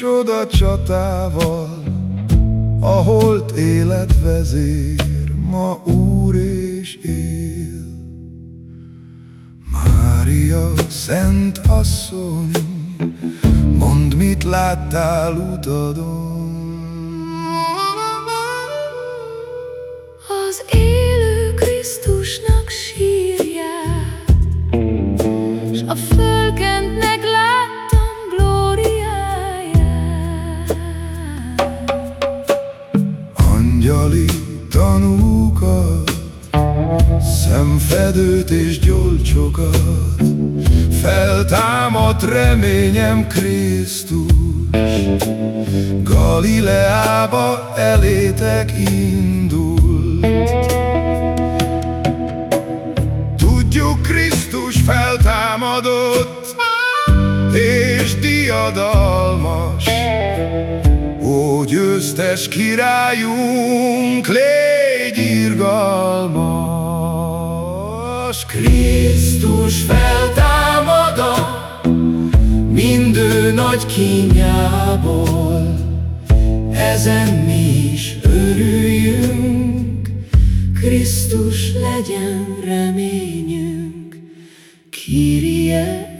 Megvív csoda csatával, A holt élet vezér, ma úr és él. Mária, szent asszony, Mondd, mit láttál utadon? Az élő Krisztusnak sírját, S a fölkentnek Angyali tanúkat, Szemfedőt és gyolcsokat, Feltámadt reményem Krisztus, Galileába elétek indult. Tudjuk, Krisztus feltámadott, és diadalmas, Ó, győztes királyunk, légy irgalmas! Krisztus feltámada, mindő nagy kínjából, ezen mi is örüljünk, Krisztus legyen reményünk, Kyrie